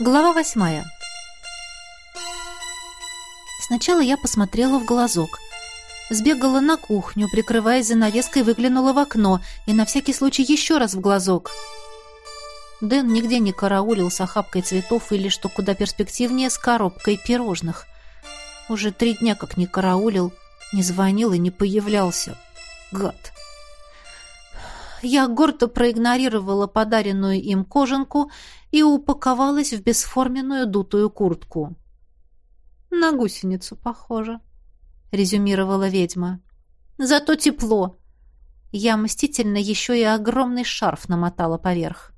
Глава восьмая. Сначала я посмотрела в глазок. Сбегала на кухню, прикрываясь занавеской, выглянула в окно и на всякий случай еще раз в глазок. Дэн нигде не караулил с охапкой цветов или, что куда перспективнее, с коробкой пирожных. Уже три дня как не караулил, не звонил и не появлялся. Гад. Я гордо проигнорировала подаренную им кожанку и упаковалась в бесформенную дутую куртку. «На гусеницу похоже», — резюмировала ведьма. «Зато тепло». Я мстительно еще и огромный шарф намотала поверх.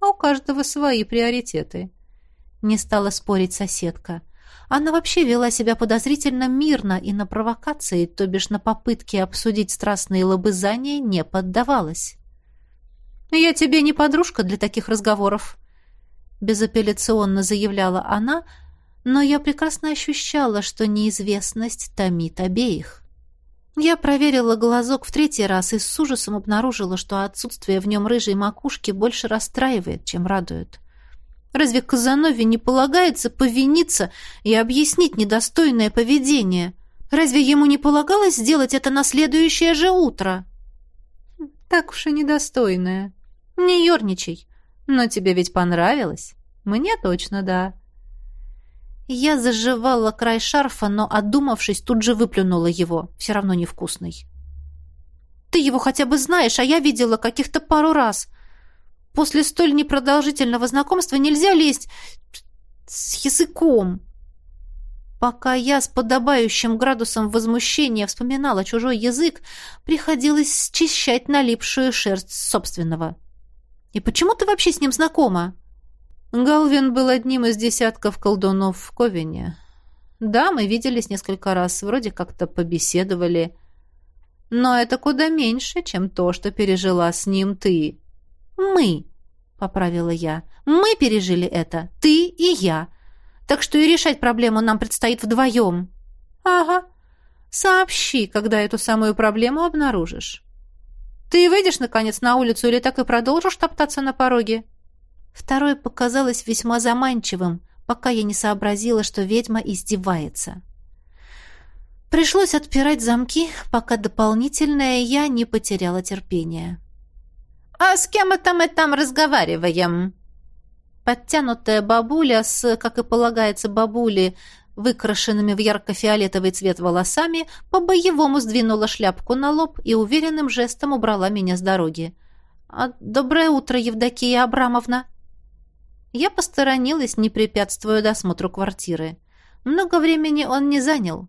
«А у каждого свои приоритеты», — не стала спорить соседка. Она вообще вела себя подозрительно мирно и на провокации, то бишь на попытки обсудить страстные лобызания, не поддавалась. «Я тебе не подружка для таких разговоров», — безапелляционно заявляла она, но я прекрасно ощущала, что неизвестность томит обеих. Я проверила глазок в третий раз и с ужасом обнаружила, что отсутствие в нем рыжей макушки больше расстраивает, чем радует. Разве Казанове не полагается повиниться и объяснить недостойное поведение? Разве ему не полагалось сделать это на следующее же утро? Так уж и недостойное. Не ерничай. Но тебе ведь понравилось? Мне точно да. Я заживала край шарфа, но, одумавшись, тут же выплюнула его. Все равно невкусный. Ты его хотя бы знаешь, а я видела каких-то пару раз — После столь непродолжительного знакомства нельзя лезть с языком. Пока я с подобающим градусом возмущения вспоминала чужой язык, приходилось счищать налипшую шерсть собственного. И почему ты вообще с ним знакома? Галвин был одним из десятков колдунов в Ковине. Да, мы виделись несколько раз, вроде как-то побеседовали. Но это куда меньше, чем то, что пережила с ним ты. «Мы», — поправила я. «Мы пережили это, ты и я. Так что и решать проблему нам предстоит вдвоем». «Ага. Сообщи, когда эту самую проблему обнаружишь». «Ты выйдешь, наконец, на улицу или так и продолжишь топтаться на пороге?» Второе показалось весьма заманчивым, пока я не сообразила, что ведьма издевается. Пришлось отпирать замки, пока дополнительное я не потеряла терпения. «А с кем это мы там разговариваем?» Подтянутая бабуля с, как и полагается бабуле, выкрашенными в ярко-фиолетовый цвет волосами, по-боевому сдвинула шляпку на лоб и уверенным жестом убрала меня с дороги. «А «Доброе утро, Евдокия Абрамовна!» Я посторонилась, не препятствуя досмотру квартиры. Много времени он не занял.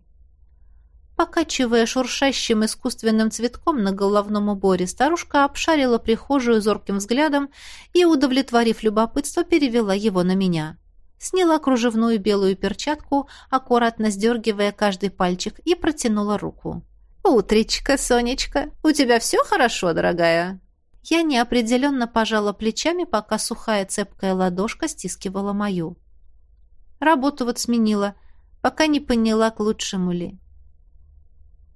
Покачивая шуршащим искусственным цветком на головном уборе, старушка обшарила прихожую зорким взглядом и, удовлетворив любопытство, перевела его на меня. Сняла кружевную белую перчатку, аккуратно сдергивая каждый пальчик, и протянула руку. «Утречка, Сонечка! У тебя все хорошо, дорогая?» Я неопределенно пожала плечами, пока сухая цепкая ладошка стискивала мою. Работу вот сменила, пока не поняла, к лучшему ли.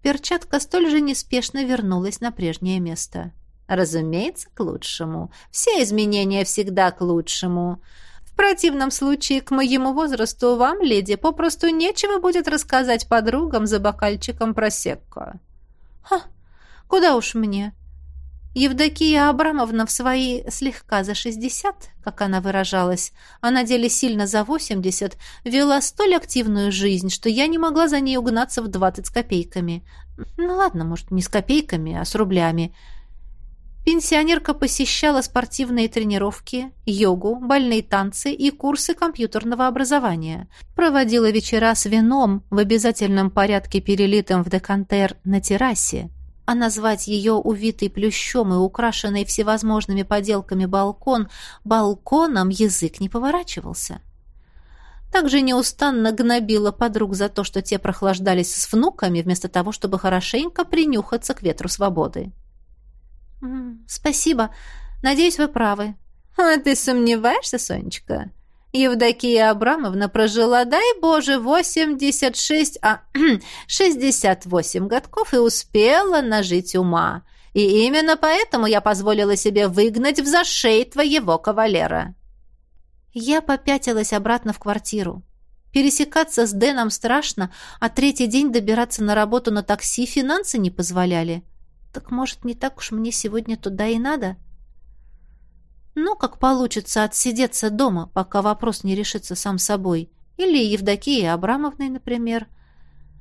Перчатка столь же неспешно вернулась на прежнее место. Разумеется, к лучшему. Все изменения всегда к лучшему. Противном случае к моему возрасту вам, леди, попросту нечего будет рассказать подругам за бокальчиком просекко. Ха, куда уж мне? Евдокия Абрамовна в свои слегка за шестьдесят, как она выражалась, а на деле сильно за восемьдесят, вела столь активную жизнь, что я не могла за ней угнаться в двадцать с копейками. Ну ладно, может, не с копейками, а с рублями. Пенсионерка посещала спортивные тренировки, йогу, бальные танцы и курсы компьютерного образования. Проводила вечера с вином в обязательном порядке перелитым в декантер на террасе а назвать ее увитый плющом и украшенный всевозможными поделками балкон балконом язык не поворачивался. Также неустанно гнобила подруг за то, что те прохлаждались с внуками, вместо того, чтобы хорошенько принюхаться к ветру свободы. «Спасибо. Надеюсь, вы правы». «А ты сомневаешься, Сонечка?» Евдокия Абрамовна прожила, дай Боже, 86, а 68 годков и успела нажить ума. И именно поэтому я позволила себе выгнать в зашей твоего кавалера. Я попятилась обратно в квартиру. Пересекаться с Дэном страшно, а третий день добираться на работу на такси финансы не позволяли. Так, может, не так уж мне сегодня туда и надо? Ну, как получится отсидеться дома, пока вопрос не решится сам собой. Или Евдокии Абрамовной, например.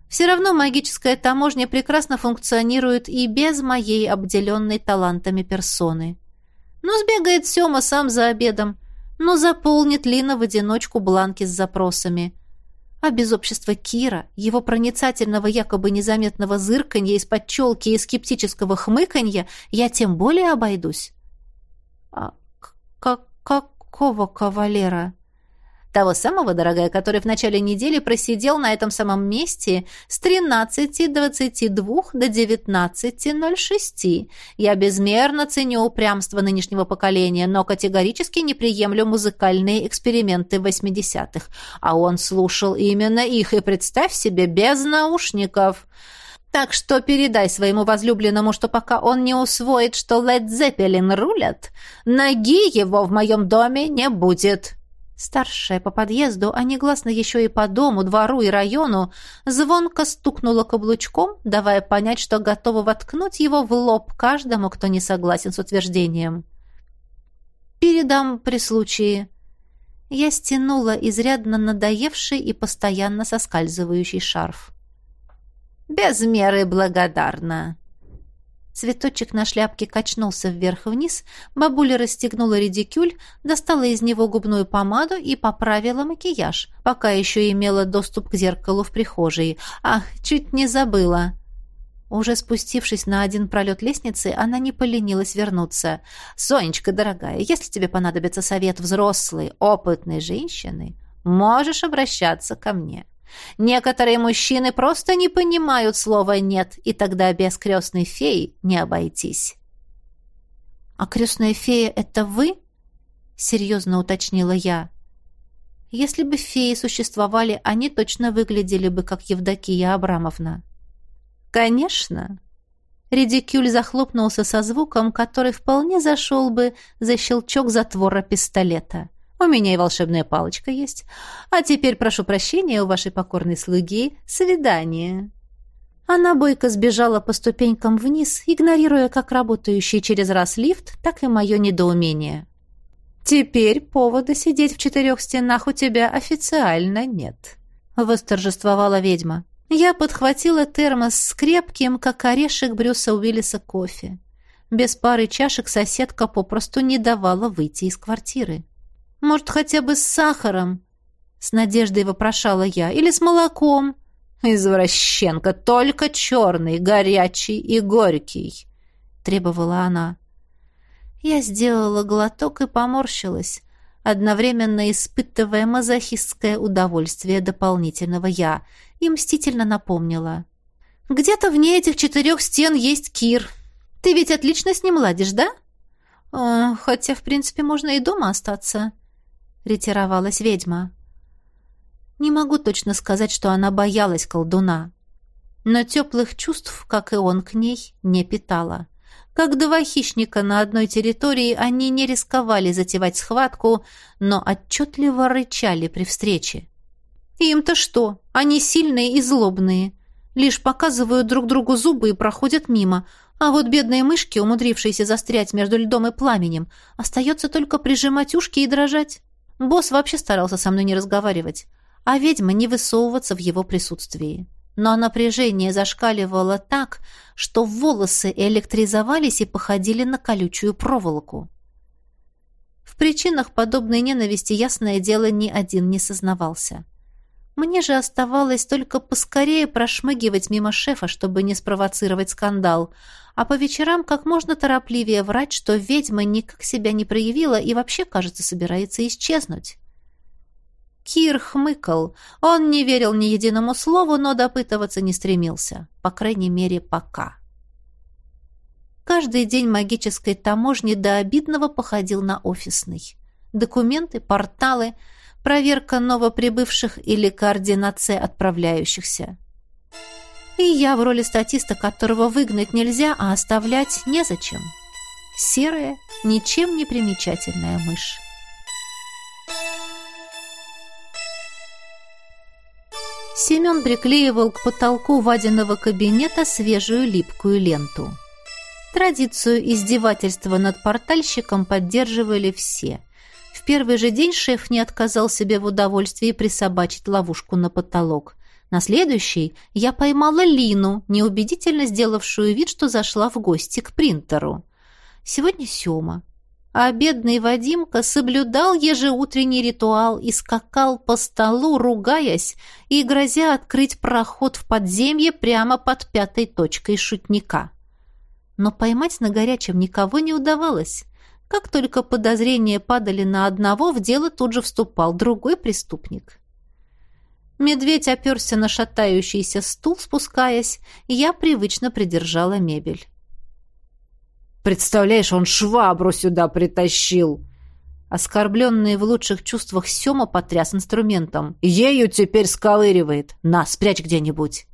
Все равно магическая таможня прекрасно функционирует и без моей обделенной талантами персоны. Ну, сбегает Сема сам за обедом. Ну, заполнит Лина в одиночку бланки с запросами. А без общества Кира, его проницательного якобы незаметного зырканья из-под челки и скептического хмыканья, я тем более обойдусь. А как какого кавалера? Того самого, дорогая, который в начале недели просидел на этом самом месте с 13.22 до 19.06. Я безмерно ценю упрямство нынешнего поколения, но категорически не приемлю музыкальные эксперименты 80-х. А он слушал именно их, и представь себе, без наушников. Так что передай своему возлюбленному, что пока он не усвоит, что Led Zeppelin рулят, ноги его в моем доме не будет». Старшая по подъезду, а негласно еще и по дому, двору и району, звонко стукнула каблучком, давая понять, что готова воткнуть его в лоб каждому, кто не согласен с утверждением. «Передам при случае». Я стянула изрядно надоевший и постоянно соскальзывающий шарф. «Без меры благодарна», Цветочек на шляпке качнулся вверх-вниз, бабуля расстегнула редикюль, достала из него губную помаду и поправила макияж, пока еще имела доступ к зеркалу в прихожей. Ах, чуть не забыла. Уже спустившись на один пролет лестницы, она не поленилась вернуться. «Сонечка, дорогая, если тебе понадобится совет взрослой, опытной женщины, можешь обращаться ко мне». Некоторые мужчины просто не понимают слова «нет», и тогда без крестной феи не обойтись. «А крестная фея — это вы?» — серьезно уточнила я. «Если бы феи существовали, они точно выглядели бы, как Евдокия Абрамовна». «Конечно!» Редикюль захлопнулся со звуком, который вполне зашел бы за щелчок затвора пистолета. У меня и волшебная палочка есть. А теперь прошу прощения у вашей покорной слуги. Свидание». Она бойко сбежала по ступенькам вниз, игнорируя как работающий через раз лифт, так и мое недоумение. «Теперь повода сидеть в четырех стенах у тебя официально нет», — восторжествовала ведьма. Я подхватила термос с крепким, как орешек Брюса Уиллиса, кофе. Без пары чашек соседка попросту не давала выйти из квартиры. Может, хотя бы с сахаром?» С надеждой вопрошала я. «Или с молоком?» «Извращенка, только черный, горячий и горький», — требовала она. Я сделала глоток и поморщилась, одновременно испытывая мазохистское удовольствие дополнительного «я», и мстительно напомнила. «Где-то вне этих четырех стен есть Кир. Ты ведь отлично с ним ладишь, да?» «Э, «Хотя, в принципе, можно и дома остаться», ретировалась ведьма. Не могу точно сказать, что она боялась колдуна. Но теплых чувств, как и он к ней, не питала. Как два хищника на одной территории, они не рисковали затевать схватку, но отчетливо рычали при встрече. Им-то что? Они сильные и злобные. Лишь показывают друг другу зубы и проходят мимо. А вот бедные мышки, умудрившиеся застрять между льдом и пламенем, остается только прижимать ушки и дрожать. Босс вообще старался со мной не разговаривать, а ведьма не высовываться в его присутствии. Но напряжение зашкаливало так, что волосы электризовались и походили на колючую проволоку. В причинах подобной ненависти, ясное дело, ни один не сознавался. Мне же оставалось только поскорее прошмыгивать мимо шефа, чтобы не спровоцировать скандал, а по вечерам как можно торопливее врать, что ведьма никак себя не проявила и вообще, кажется, собирается исчезнуть. Кир хмыкал. Он не верил ни единому слову, но допытываться не стремился. По крайней мере, пока. Каждый день магической таможни до обидного походил на офисный. Документы, порталы — проверка новоприбывших или координация отправляющихся. И я в роли статиста, которого выгнать нельзя, а оставлять незачем. Серая, ничем не примечательная мышь. Семен приклеивал к потолку Вадиного кабинета свежую липкую ленту. Традицию издевательства над портальщиком поддерживали все. Первый же день шеф не отказал себе в удовольствии присобачить ловушку на потолок. На следующий я поймала Лину, неубедительно сделавшую вид, что зашла в гости к принтеру. Сегодня Сёма а бедный Вадимка соблюдал ежеутренний ритуал и скакал по столу, ругаясь и грозя открыть проход в подземье прямо под пятой точкой шутника. Но поймать на горячем никого не удавалось. Как только подозрения падали на одного, в дело тут же вступал другой преступник. Медведь оперся на шатающийся стул, спускаясь, и я привычно придержала мебель. Представляешь, он швабру сюда притащил!» Оскорбленный в лучших чувствах Сема потряс инструментом. «Ею теперь сковыривает! На, спрячь где-нибудь!»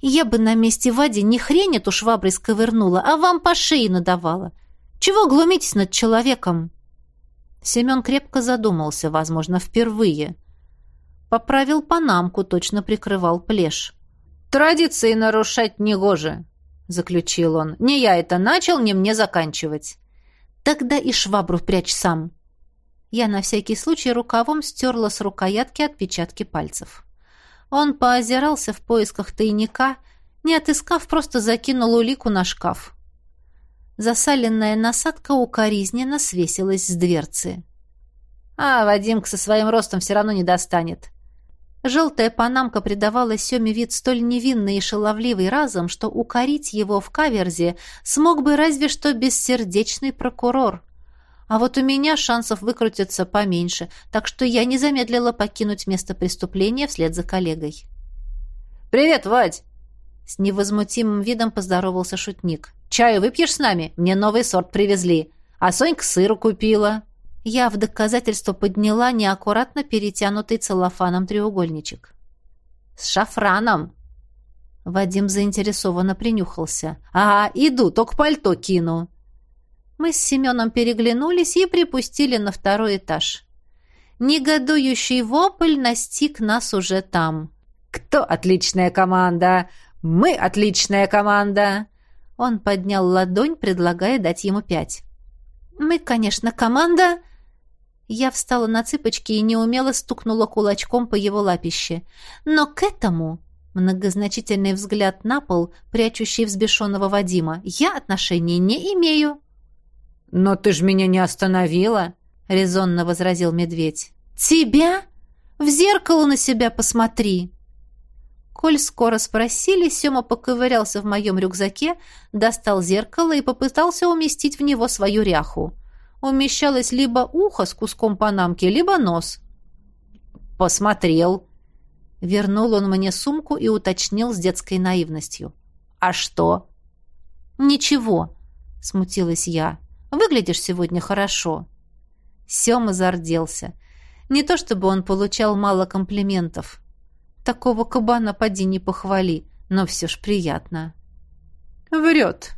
«Я бы на месте Вади не хрень эту шваброй сковырнула, а вам по шее надавала. Чего глумитесь над человеком?» Семен крепко задумался, возможно, впервые. Поправил панамку, точно прикрывал плешь. «Традиции нарушать негоже!» — заключил он. «Не я это начал, не мне заканчивать». «Тогда и швабру прячь сам». Я на всякий случай рукавом стерла с рукоятки отпечатки пальцев. Он поозирался в поисках тайника, не отыскав, просто закинул улику на шкаф. Засаленная насадка укоризненно свесилась с дверцы. «А, Вадимка со своим ростом все равно не достанет. Желтая панамка придавала Семе вид столь невинный и шаловливый разом, что укорить его в каверзе смог бы разве что бессердечный прокурор. А вот у меня шансов выкрутиться поменьше, так что я не замедлила покинуть место преступления вслед за коллегой. «Привет, Вадь!» С невозмутимым видом поздоровался шутник. «Чаю выпьешь с нами? Мне новый сорт привезли. А Сонька сыру купила». Я в доказательство подняла неаккуратно перетянутый целлофаном треугольничек. «С шафраном!» Вадим заинтересованно принюхался. «Ага, иду, только пальто кину». Мы с Семеном переглянулись и припустили на второй этаж. Негодующий вопль настиг нас уже там. «Кто отличная команда? Мы отличная команда!» Он поднял ладонь, предлагая дать ему пять. «Мы, конечно, команда...» Я встала на цыпочки и неумело стукнула кулачком по его лапище. Но к этому многозначительный взгляд на пол, прячущий взбешенного Вадима, я отношения не имею. «Но ты ж меня не остановила!» — резонно возразил медведь. «Тебя? В зеркало на себя посмотри!» Коль скоро спросили, Сема поковырялся в моем рюкзаке, достал зеркало и попытался уместить в него свою ряху умещалось либо ухо с куском панамки, либо нос. «Посмотрел». Вернул он мне сумку и уточнил с детской наивностью. «А что?» «Ничего», — смутилась я. «Выглядишь сегодня хорошо». Сема зарделся. Не то чтобы он получал мало комплиментов. Такого кабана поди не похвали, но все ж приятно. «Врет»,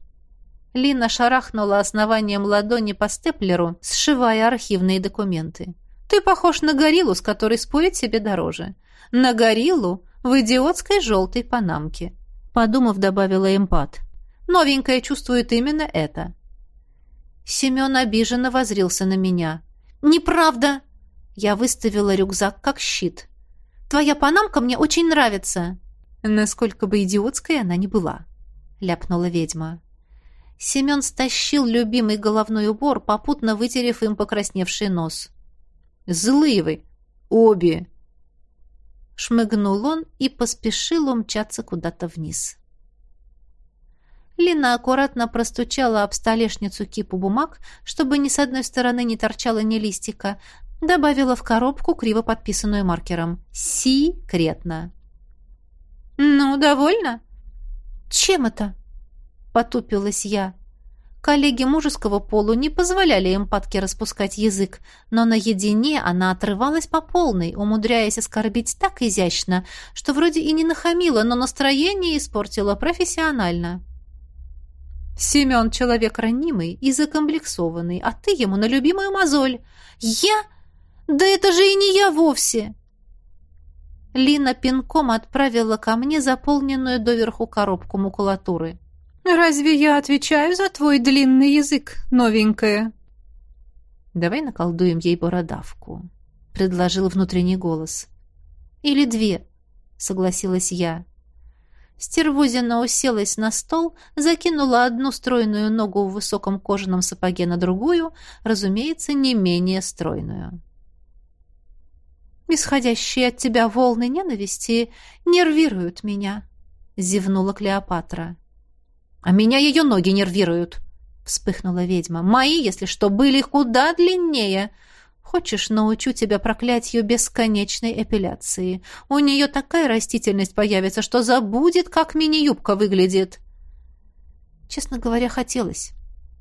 Лина шарахнула основанием ладони по степлеру, сшивая архивные документы. «Ты похож на гориллу, с которой спорить себе дороже. На гориллу в идиотской желтой панамке». Подумав, добавила эмпат. «Новенькая чувствует именно это». Семен обиженно возрился на меня. «Неправда!» Я выставила рюкзак как щит. «Твоя панамка мне очень нравится!» «Насколько бы идиотской она ни была», — ляпнула ведьма. Семен стащил любимый головной убор, попутно вытерев им покрасневший нос. «Злые вы! Обе!» Шмыгнул он и поспешил умчаться куда-то вниз. Лина аккуратно простучала об столешницу кипу бумаг, чтобы ни с одной стороны не торчало ни листика, добавила в коробку, криво подписанную маркером. «Секретно». «Ну, довольно?» «Чем это?» потупилась я. Коллеги мужеского полу не позволяли эмпатке распускать язык, но наедине она отрывалась по полной, умудряясь оскорбить так изящно, что вроде и не нахамила, но настроение испортила профессионально. «Семен — человек ранимый и закомплексованный, а ты ему на любимую мозоль. Я? Да это же и не я вовсе!» Лина пинком отправила ко мне заполненную доверху коробку макулатуры. «Разве я отвечаю за твой длинный язык, новенькая?» «Давай наколдуем ей бородавку», — предложил внутренний голос. «Или две», — согласилась я. Стервозина уселась на стол, закинула одну стройную ногу в высоком кожаном сапоге на другую, разумеется, не менее стройную. «Исходящие от тебя волны ненависти нервируют меня», — зевнула Клеопатра. «А меня ее ноги нервируют», — вспыхнула ведьма. «Мои, если что, были куда длиннее. Хочешь, научу тебя проклятью бесконечной эпиляции. У нее такая растительность появится, что забудет, как мини-юбка выглядит». Честно говоря, хотелось.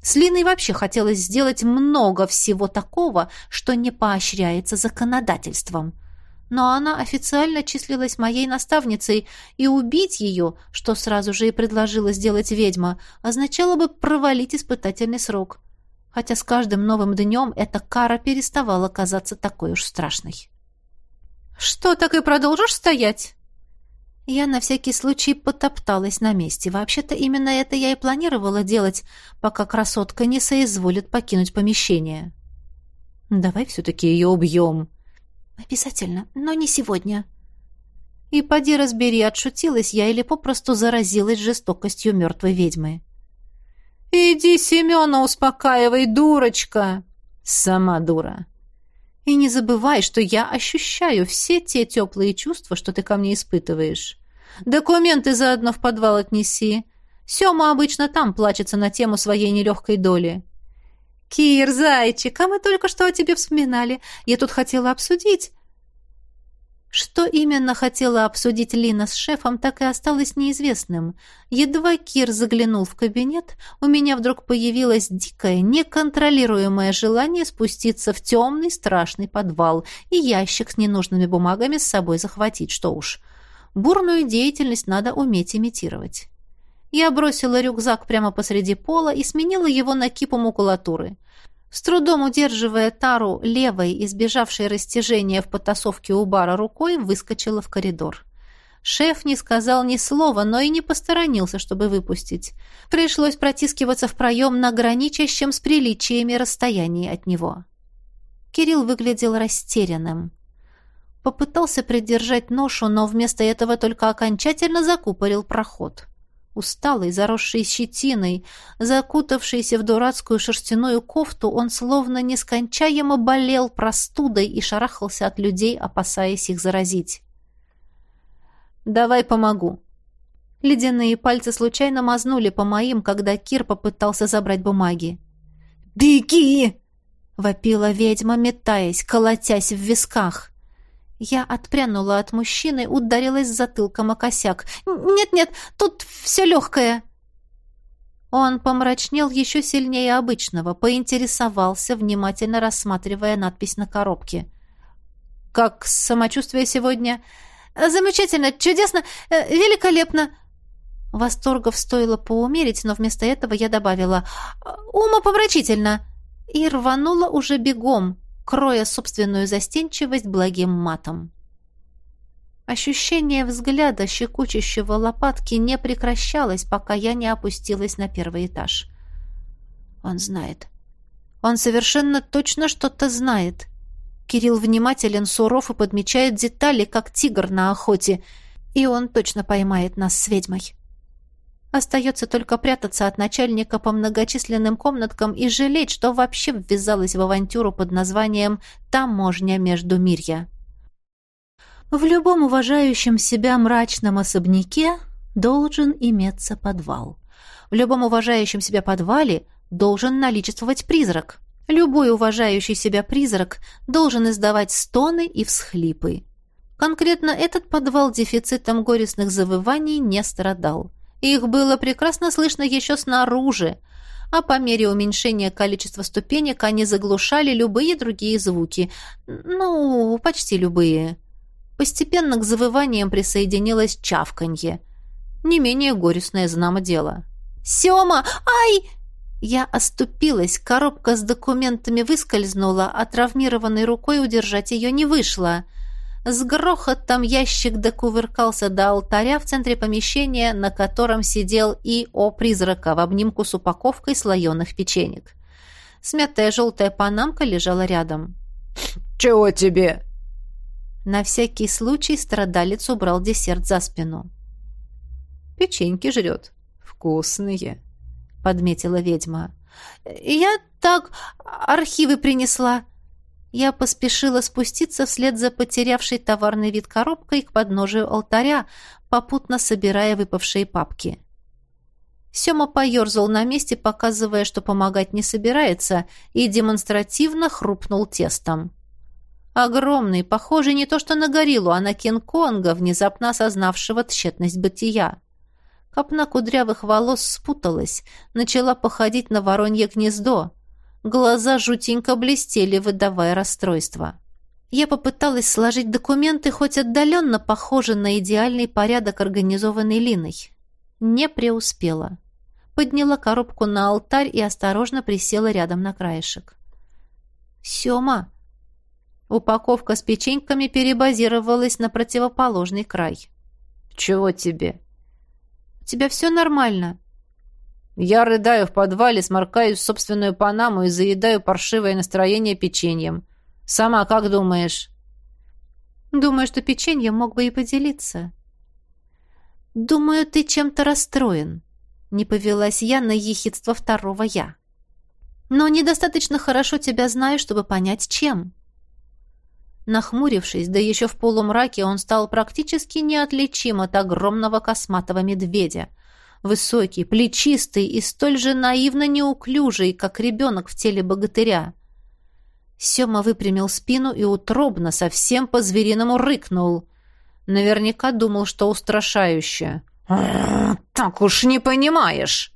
С Линой вообще хотелось сделать много всего такого, что не поощряется законодательством но она официально числилась моей наставницей, и убить ее, что сразу же и предложила сделать ведьма, означало бы провалить испытательный срок. Хотя с каждым новым днем эта кара переставала казаться такой уж страшной. «Что, так и продолжишь стоять?» Я на всякий случай потопталась на месте. Вообще-то именно это я и планировала делать, пока красотка не соизволит покинуть помещение. «Давай все-таки ее убьем», «Обязательно, но не сегодня». И поди разбери, отшутилась я или попросту заразилась жестокостью мертвой ведьмы. «Иди Семена успокаивай, дурочка!» «Сама дура!» «И не забывай, что я ощущаю все те теплые чувства, что ты ко мне испытываешь. Документы заодно в подвал отнеси. Сема обычно там плачется на тему своей нелегкой доли». «Кир, зайчик, а мы только что о тебе вспоминали. Я тут хотела обсудить». Что именно хотела обсудить Лина с шефом, так и осталось неизвестным. Едва Кир заглянул в кабинет, у меня вдруг появилось дикое, неконтролируемое желание спуститься в темный страшный подвал и ящик с ненужными бумагами с собой захватить, что уж. Бурную деятельность надо уметь имитировать. Я бросила рюкзак прямо посреди пола и сменила его на кипу макулатуры. С трудом удерживая тару левой, избежавшей растяжения в потасовке у бара рукой, выскочила в коридор. Шеф не сказал ни слова, но и не посторонился, чтобы выпустить. Пришлось протискиваться в проем на граничащем с приличиями расстоянии от него. Кирилл выглядел растерянным. Попытался придержать ношу, но вместо этого только окончательно закупорил проход. Усталый, заросший щетиной, закутавшийся в дурацкую шерстяную кофту, он словно нескончаемо болел простудой и шарахался от людей, опасаясь их заразить. «Давай помогу». Ледяные пальцы случайно мазнули по моим, когда Кир попытался забрать бумаги. «Беги!» — вопила ведьма, метаясь, колотясь в висках. Я отпрянула от мужчины, ударилась затылком о косяк. «Нет-нет, тут все легкое!» Он помрачнел еще сильнее обычного, поинтересовался, внимательно рассматривая надпись на коробке. «Как самочувствие сегодня?» «Замечательно, чудесно, э, великолепно!» Восторгов стоило поумерить, но вместо этого я добавила «умопомрачительно!» и рванула уже бегом, кроя собственную застенчивость благим матом. Ощущение взгляда, щекочущего лопатки, не прекращалось, пока я не опустилась на первый этаж. Он знает. Он совершенно точно что-то знает. Кирилл внимателен, суров и подмечает детали, как тигр на охоте, и он точно поймает нас с ведьмой. Остается только прятаться от начальника по многочисленным комнаткам и жалеть, что вообще ввязалась в авантюру под названием «Таможня между мирья». В любом уважающем себя мрачном особняке должен иметься подвал. В любом уважающем себя подвале должен наличествовать призрак. Любой уважающий себя призрак должен издавать стоны и всхлипы. Конкретно этот подвал дефицитом горестных завываний не страдал. Их было прекрасно слышно еще снаружи, а по мере уменьшения количества ступенек они заглушали любые другие звуки. Ну, почти любые. Постепенно к завываниям присоединилось чавканье. Не менее горестное знамо дело. «Сема! Ай!» Я оступилась, коробка с документами выскользнула, а травмированной рукой удержать ее не вышло. С грохотом ящик докувыркался до алтаря в центре помещения, на котором сидел И.О. Призрака в обнимку с упаковкой слоеных печенек. Смятая желтая панамка лежала рядом. «Чего тебе?» На всякий случай страдалец убрал десерт за спину. «Печеньки жрет. Вкусные», — подметила ведьма. «Я так архивы принесла». Я поспешила спуститься вслед за потерявшей товарный вид коробкой к подножию алтаря, попутно собирая выпавшие папки. Сёма поёрзал на месте, показывая, что помогать не собирается, и демонстративно хрупнул тестом. Огромный, похожий не то что на гориллу, а на Кинг-Конга, внезапно осознавшего тщетность бытия. Копна кудрявых волос спуталась, начала походить на воронье гнездо. Глаза жутенько блестели, выдавая расстройство. Я попыталась сложить документы, хоть отдаленно похожи на идеальный порядок организованной Линой. Не преуспела. Подняла коробку на алтарь и осторожно присела рядом на краешек. «Сема!» Упаковка с печеньками перебазировалась на противоположный край. «Чего тебе?» «У тебя все нормально?» Я рыдаю в подвале, сморкаюсь в собственную панаму и заедаю паршивое настроение печеньем. Сама как думаешь?» «Думаю, что печеньем мог бы и поделиться». «Думаю, ты чем-то расстроен», — не повелась я на ехидство второго «я». «Но недостаточно хорошо тебя знаю, чтобы понять, чем». Нахмурившись, да еще в полумраке, он стал практически неотличим от огромного косматого медведя. Высокий, плечистый и столь же наивно неуклюжий, как ребенок в теле богатыря. Сема выпрямил спину и утробно, совсем по-звериному рыкнул. Наверняка думал, что устрашающе. «Так уж не понимаешь!»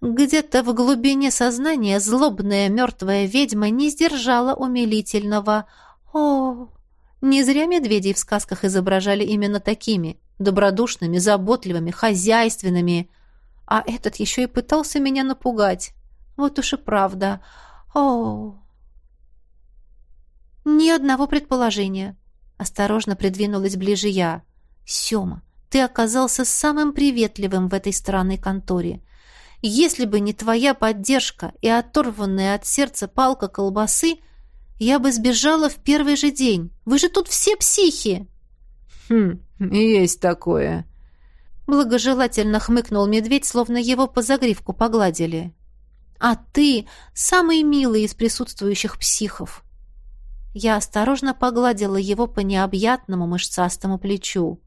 Где-то в глубине сознания злобная мертвая ведьма не сдержала умилительного о, не зря медведей в сказках изображали именно такими, добродушными, заботливыми, хозяйственными. А этот еще и пытался меня напугать. Вот уж и правда. О, ни одного предположения. Осторожно придвинулась ближе я. Сема, ты оказался самым приветливым в этой странной конторе. Если бы не твоя поддержка и оторванная от сердца палка колбасы, я бы сбежала в первый же день. Вы же тут все психи!» «Хм, есть такое!» Благожелательно хмыкнул медведь, словно его по загривку погладили. «А ты самый милый из присутствующих психов!» Я осторожно погладила его по необъятному мышцастому плечу.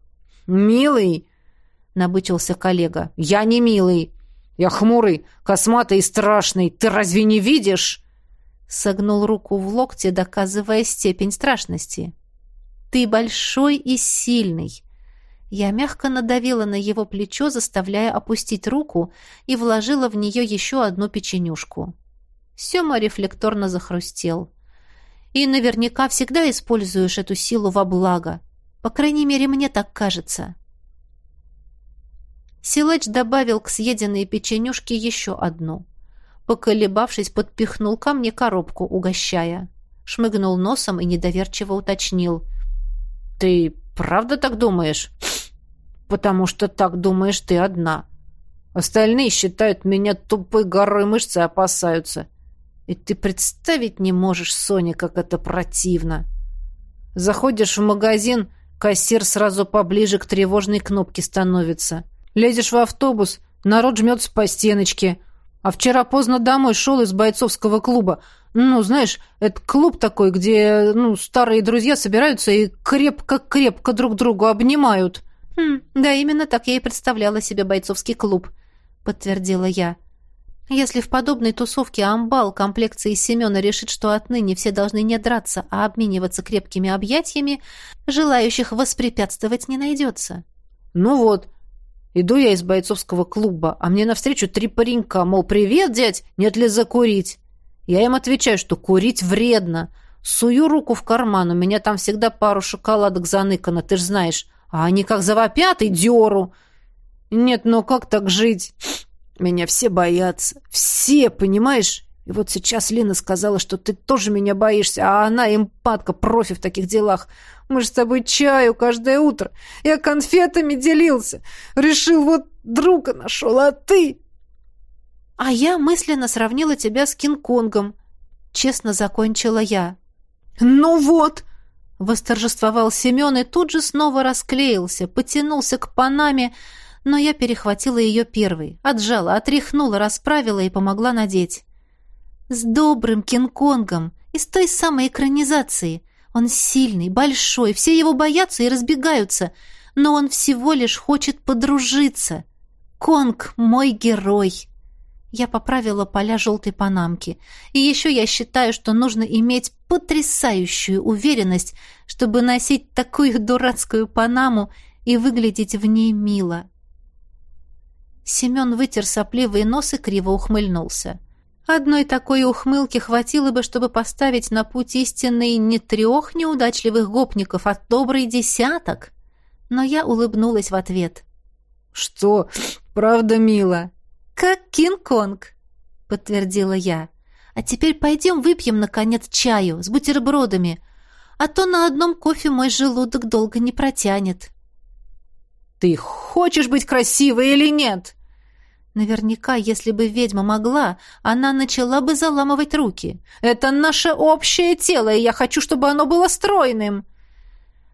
«Милый?» — набычился коллега. «Я не милый. Я хмурый, косматый и страшный. Ты разве не видишь?» Согнул руку в локте, доказывая степень страшности. «Ты большой и сильный!» Я мягко надавила на его плечо, заставляя опустить руку, и вложила в нее еще одну печенюшку. Сема рефлекторно захрустел. «И наверняка всегда используешь эту силу во благо. По крайней мере, мне так кажется». Силач добавил к съеденной печенюшке еще одну. Поколебавшись, подпихнул ко мне коробку, угощая. Шмыгнул носом и недоверчиво уточнил. «Ты правда так думаешь?» «Потому что так думаешь ты одна. Остальные считают меня тупой горой мышцы и опасаются. И ты представить не можешь, Соня, как это противно. Заходишь в магазин, кассир сразу поближе к тревожной кнопке становится. Лезешь в автобус, народ жмется по стеночке». А вчера поздно домой шел из бойцовского клуба. Ну, знаешь, это клуб такой, где, ну, старые друзья собираются и крепко-крепко друг другу обнимают. Хм, да, именно так я и представляла себе бойцовский клуб, подтвердила я. Если в подобной тусовке амбал комплекции Семена решит, что отныне все должны не драться, а обмениваться крепкими объятиями, желающих воспрепятствовать не найдется. Ну вот, Иду я из бойцовского клуба, а мне навстречу три паренька, мол, привет, дядь, нет ли закурить? Я им отвечаю, что курить вредно. Сую руку в карман, у меня там всегда пару шоколадок заныкано, ты ж знаешь. А они как завопят и дёру. Нет, ну как так жить? Меня все боятся. Все, понимаешь? И вот сейчас Лина сказала, что ты тоже меня боишься, а она эмпатка, профи в таких делах. Мы же с тобой чаю каждое утро. Я конфетами делился. Решил, вот друга нашел, а ты... А я мысленно сравнила тебя с Кинг-Конгом. Честно закончила я. Ну вот, Восторжествовал Семен и тут же снова расклеился, потянулся к Панаме, но я перехватила ее первой, отжала, отряхнула, расправила и помогла надеть. С добрым Кинг-Конгом, из той самой экранизации. Он сильный, большой, все его боятся и разбегаются, но он всего лишь хочет подружиться. Конг — мой герой. Я поправила поля желтой панамки. И еще я считаю, что нужно иметь потрясающую уверенность, чтобы носить такую дурацкую панаму и выглядеть в ней мило. Семен вытер сопливый нос и криво ухмыльнулся. Одной такой ухмылки хватило бы, чтобы поставить на путь истинный не трех неудачливых гопников, а добрый десяток. Но я улыбнулась в ответ. «Что? Правда, мило?» «Как Кинг-Конг», — подтвердила я. «А теперь пойдем выпьем, наконец, чаю с бутербродами, а то на одном кофе мой желудок долго не протянет». «Ты хочешь быть красивой или нет?» Наверняка, если бы ведьма могла, она начала бы заламывать руки. «Это наше общее тело, и я хочу, чтобы оно было стройным!»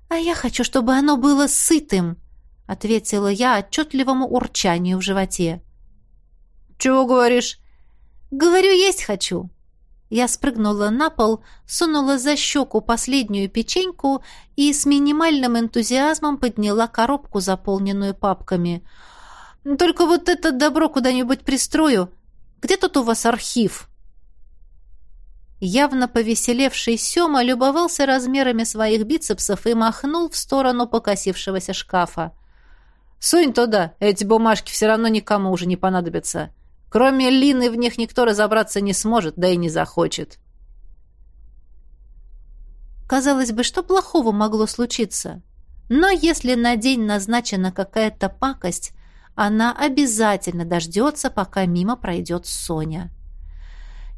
«А я хочу, чтобы оно было сытым!» — ответила я отчетливому урчанию в животе. «Чего говоришь?» «Говорю, есть хочу». Я спрыгнула на пол, сунула за щеку последнюю печеньку и с минимальным энтузиазмом подняла коробку, заполненную папками. «Только вот это добро куда-нибудь пристрою. Где тут у вас архив?» Явно повеселевший Сёма любовался размерами своих бицепсов и махнул в сторону покосившегося шкафа. «Сунь туда, эти бумажки все равно никому уже не понадобятся. Кроме Лины в них никто разобраться не сможет, да и не захочет. Казалось бы, что плохого могло случиться? Но если на день назначена какая-то пакость, она обязательно дождется, пока мимо пройдет Соня.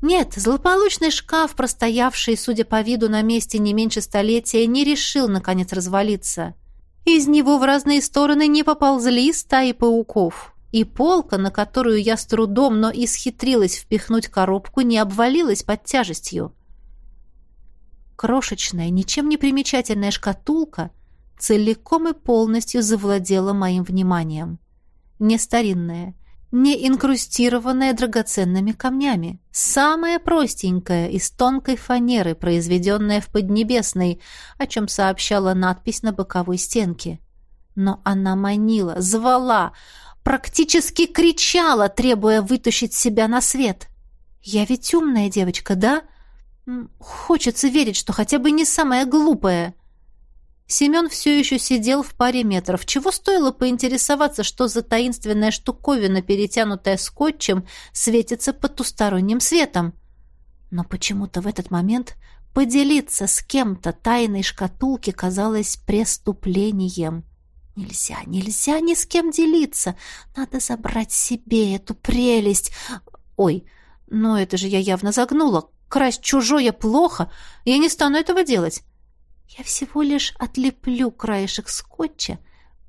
Нет, злополучный шкаф, простоявший, судя по виду, на месте не меньше столетия, не решил, наконец, развалиться. Из него в разные стороны не поползли стаи пауков и полка, на которую я с трудом, но исхитрилась впихнуть коробку, не обвалилась под тяжестью. Крошечная, ничем не примечательная шкатулка целиком и полностью завладела моим вниманием. Не старинная, не инкрустированная драгоценными камнями. Самая простенькая, из тонкой фанеры, произведенная в Поднебесной, о чем сообщала надпись на боковой стенке. Но она манила, звала, практически кричала, требуя вытащить себя на свет. Я ведь умная девочка, да? Хочется верить, что хотя бы не самая глупая. Семен все еще сидел в паре метров. Чего стоило поинтересоваться, что за таинственная штуковина, перетянутая скотчем, светится потусторонним светом? Но почему-то в этот момент поделиться с кем-то тайной шкатулки казалось преступлением. Нельзя, нельзя ни с кем делиться. Надо забрать себе эту прелесть. Ой, но это же я явно загнула. Красть чужое плохо. Я не стану этого делать. Я всего лишь отлеплю краешек скотча,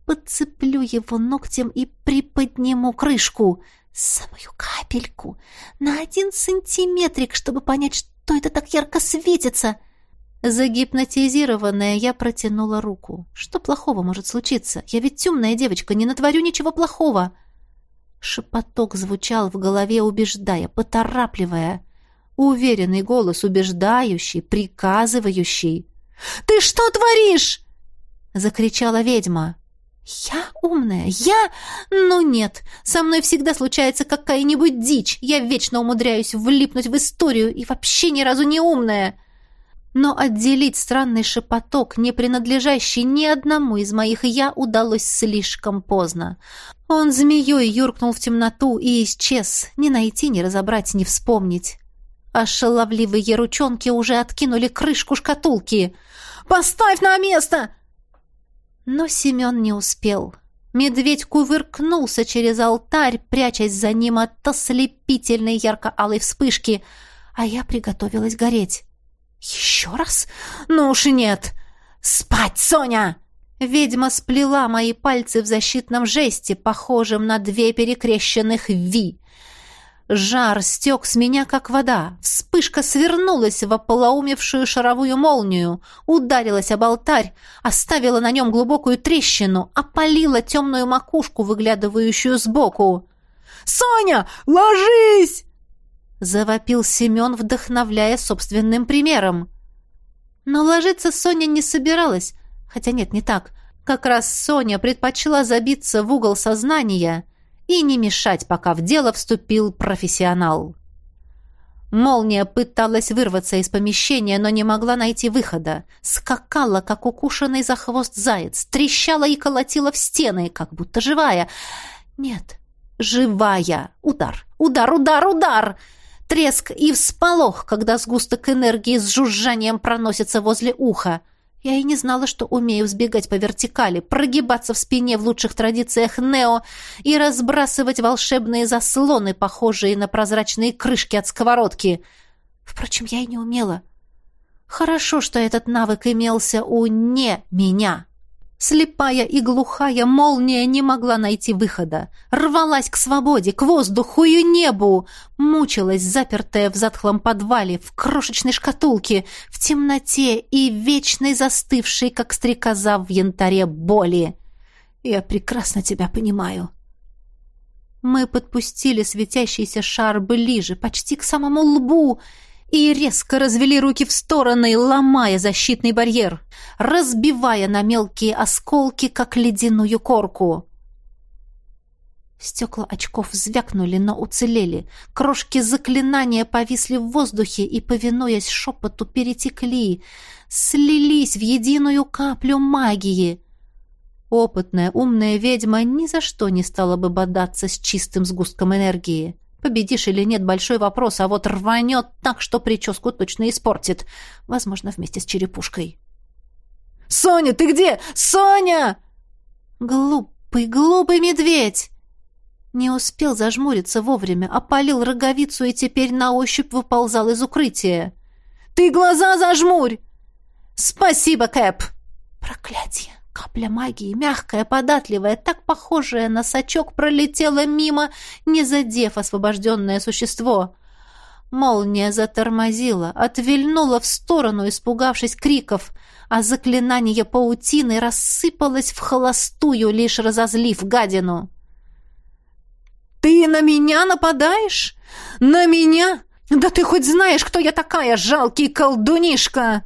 подцеплю его ногтем и приподниму крышку. Самую капельку. На один сантиметрик, чтобы понять, что это так ярко светится. — Загипнотизированная, я протянула руку. Что плохого может случиться? Я ведь темная девочка, не натворю ничего плохого. Шепоток звучал в голове, убеждая, поторапливая. Уверенный голос, убеждающий, приказывающий. «Ты что творишь?» — закричала ведьма. «Я умная? Я? Ну нет, со мной всегда случается какая-нибудь дичь. Я вечно умудряюсь влипнуть в историю и вообще ни разу не умная но отделить странный шепоток, не принадлежащий ни одному из моих «я», удалось слишком поздно. Он змеей юркнул в темноту и исчез, не найти, не разобрать, не вспомнить. А шаловливые ручонки уже откинули крышку шкатулки. «Поставь на место!» Но Семен не успел. Медведь кувыркнулся через алтарь, прячась за ним от ослепительной ярко-алой вспышки — а я приготовилась гореть. «Еще раз? Ну уж нет! Спать, Соня!» Ведьма сплела мои пальцы в защитном жесте, похожем на две перекрещенных «Ви». Жар стек с меня, как вода. Вспышка свернулась в ополоумевшую шаровую молнию, ударилась об алтарь, оставила на нем глубокую трещину, опалила темную макушку, выглядывающую сбоку. «Соня, ложись!» Завопил Семен, вдохновляя собственным примером. Но ложиться Соня не собиралась, хотя нет, не так. Как раз Соня предпочла забиться в угол сознания — и не мешать, пока в дело вступил профессионал. Молния пыталась вырваться из помещения, но не могла найти выхода. Скакала, как укушенный за хвост заяц, трещала и колотила в стены, как будто живая. Нет, живая. Удар, удар, удар, удар! Треск и всполох, когда сгусток энергии с жужжанием проносится возле уха — я и не знала, что умею взбегать по вертикали, прогибаться в спине в лучших традициях Нео и разбрасывать волшебные заслоны, похожие на прозрачные крышки от сковородки. Впрочем, я и не умела. Хорошо, что этот навык имелся у не меня. Слепая и глухая молния не могла найти выхода. Рвалась к свободе, к воздуху и небу. Мучилась, запертая в затхлом подвале, в крошечной шкатулке, в темноте и вечной застывшей, как стрекоза в янтаре боли. Я прекрасно тебя понимаю. Мы подпустили светящийся шар ближе, почти к самому лбу, и резко развели руки в стороны, ломая защитный барьер, разбивая на мелкие осколки, как ледяную корку. Стекла очков звякнули, но уцелели. Крошки заклинания повисли в воздухе и, повинуясь шепоту, перетекли, слились в единую каплю магии. Опытная, умная ведьма ни за что не стала бы бодаться с чистым сгустком энергии. Победишь или нет, большой вопрос, а вот рванет так, что прическу точно испортит. Возможно, вместе с черепушкой. «Соня, ты где? Соня!» «Глупый, глупый медведь!» Не успел зажмуриться вовремя, опалил роговицу и теперь на ощупь выползал из укрытия. «Ты глаза зажмурь!» «Спасибо, Кэп!» «Проклятие! Капля магии, мягкая, податливая, так похожая на сачок, пролетела мимо, не задев освобожденное существо. Молния затормозила, отвильнула в сторону, испугавшись криков, а заклинание паутины рассыпалось в холостую, лишь разозлив гадину. «Ты на меня нападаешь? На меня? Да ты хоть знаешь, кто я такая, жалкий колдунишка!»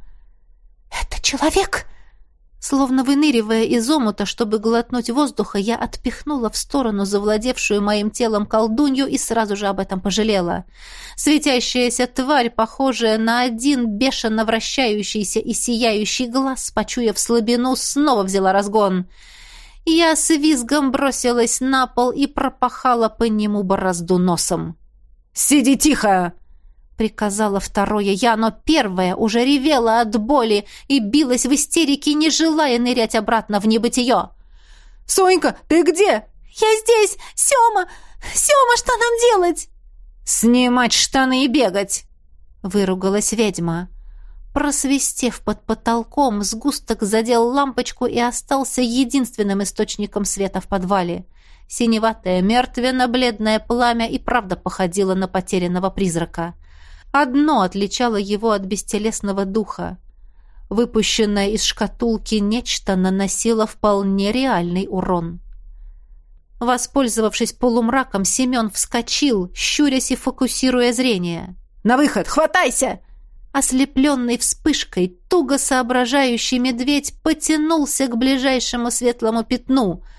«Это человек?» Словно выныривая из омута, чтобы глотнуть воздуха, я отпихнула в сторону завладевшую моим телом колдунью и сразу же об этом пожалела. Светящаяся тварь, похожая на один бешено вращающийся и сияющий глаз, почуяв слабину, снова взяла разгон. Я с визгом бросилась на пол и пропахала по нему борозду носом. «Сиди тихо!» Приказала второе я, но первое уже ревела от боли и билась в истерике, не желая нырять обратно в небытие. «Сонька, ты где?» «Я здесь! Сёма! Сёма, что нам делать?» «Снимать штаны и бегать!» — выругалась ведьма. Просвистев под потолком, сгусток задел лампочку и остался единственным источником света в подвале. Синеватое, мертвенно-бледное пламя и правда походило на потерянного призрака. Одно отличало его от бестелесного духа. Выпущенное из шкатулки нечто наносило вполне реальный урон. Воспользовавшись полумраком, Семен вскочил, щурясь и фокусируя зрение. «На выход! Хватайся!» Ослепленный вспышкой, туго соображающий медведь потянулся к ближайшему светлому пятну —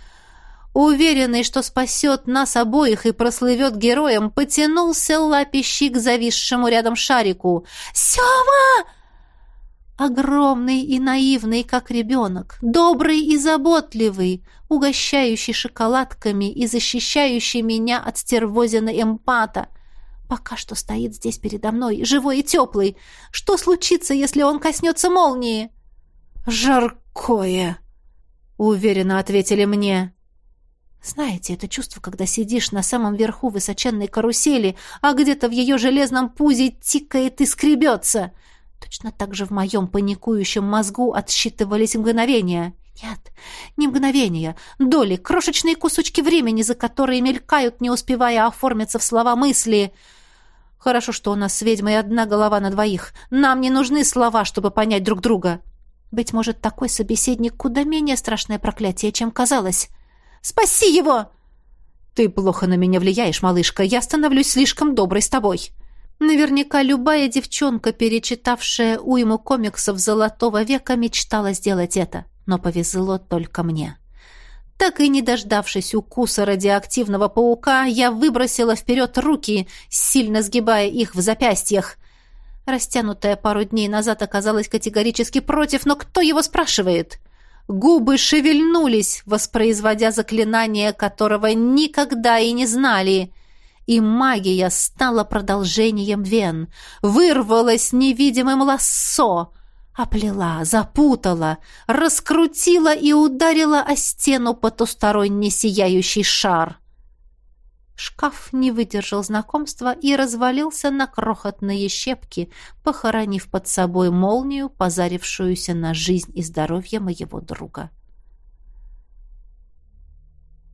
уверенный, что спасет нас обоих и прослывет героем, потянулся лапищи к зависшему рядом шарику. «Сема!» Огромный и наивный, как ребенок, добрый и заботливый, угощающий шоколадками и защищающий меня от стервозина эмпата. Пока что стоит здесь передо мной, живой и теплый. Что случится, если он коснется молнии? «Жаркое!» — уверенно ответили мне. Знаете, это чувство, когда сидишь на самом верху высоченной карусели, а где-то в ее железном пузе тикает и скребется. Точно так же в моем паникующем мозгу отсчитывались мгновения. Нет, не мгновения, доли, крошечные кусочки времени, за которые мелькают, не успевая оформиться в слова мысли. Хорошо, что у нас с ведьмой одна голова на двоих. Нам не нужны слова, чтобы понять друг друга. Быть может, такой собеседник куда менее страшное проклятие, чем казалось. Спаси его!» «Ты плохо на меня влияешь, малышка. Я становлюсь слишком доброй с тобой». Наверняка любая девчонка, перечитавшая уйму комиксов «Золотого века», мечтала сделать это. Но повезло только мне. Так и не дождавшись укуса радиоактивного паука, я выбросила вперед руки, сильно сгибая их в запястьях. Растянутая пару дней назад оказалась категорически против, но кто его спрашивает?» Губы шевельнулись, воспроизводя заклинание, которого никогда и не знали. И магия стала продолжением вен. Вырвалась невидимым лассо. Оплела, запутала, раскрутила и ударила о стену потусторонне сияющий шар. Шкаф не выдержал знакомства и развалился на крохотные щепки, похоронив под собой молнию, позарившуюся на жизнь и здоровье моего друга.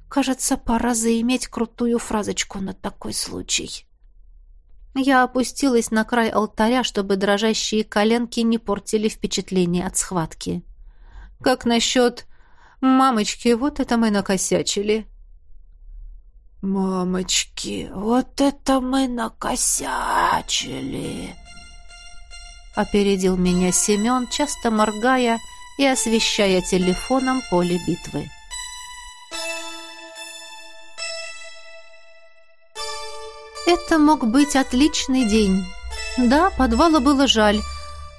Кажется, пора заиметь крутую фразочку на такой случай. Я опустилась на край алтаря, чтобы дрожащие коленки не портили впечатление от схватки. «Как насчет... Мамочки, вот это мы накосячили!» «Мамочки, вот это мы накосячили!» Опередил меня Семен, часто моргая и освещая телефоном поле битвы. Это мог быть отличный день. Да, подвала было жаль,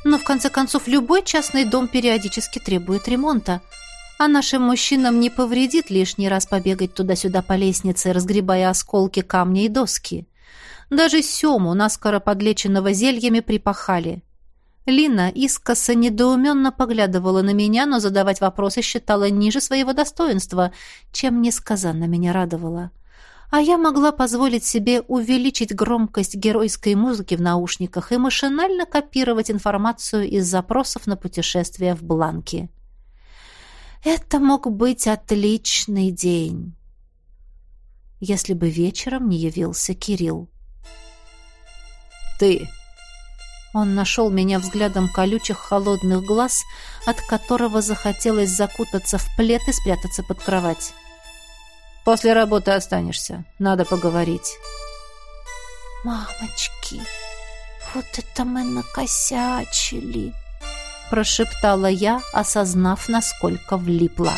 но в конце концов любой частный дом периодически требует ремонта – а нашим мужчинам не повредит лишний раз побегать туда-сюда по лестнице, разгребая осколки камня и доски. Даже Сему, наскоро подлеченного зельями, припахали. Лина искоса недоуменно поглядывала на меня, но задавать вопросы считала ниже своего достоинства, чем несказанно меня радовало. А я могла позволить себе увеличить громкость геройской музыки в наушниках и машинально копировать информацию из запросов на путешествия в бланке. Это мог быть отличный день, если бы вечером не явился Кирилл. «Ты!» Он нашел меня взглядом колючих холодных глаз, от которого захотелось закутаться в плед и спрятаться под кровать. «После работы останешься. Надо поговорить». «Мамочки, вот это мы накосячили!» Прошептала я, осознав, насколько влипла.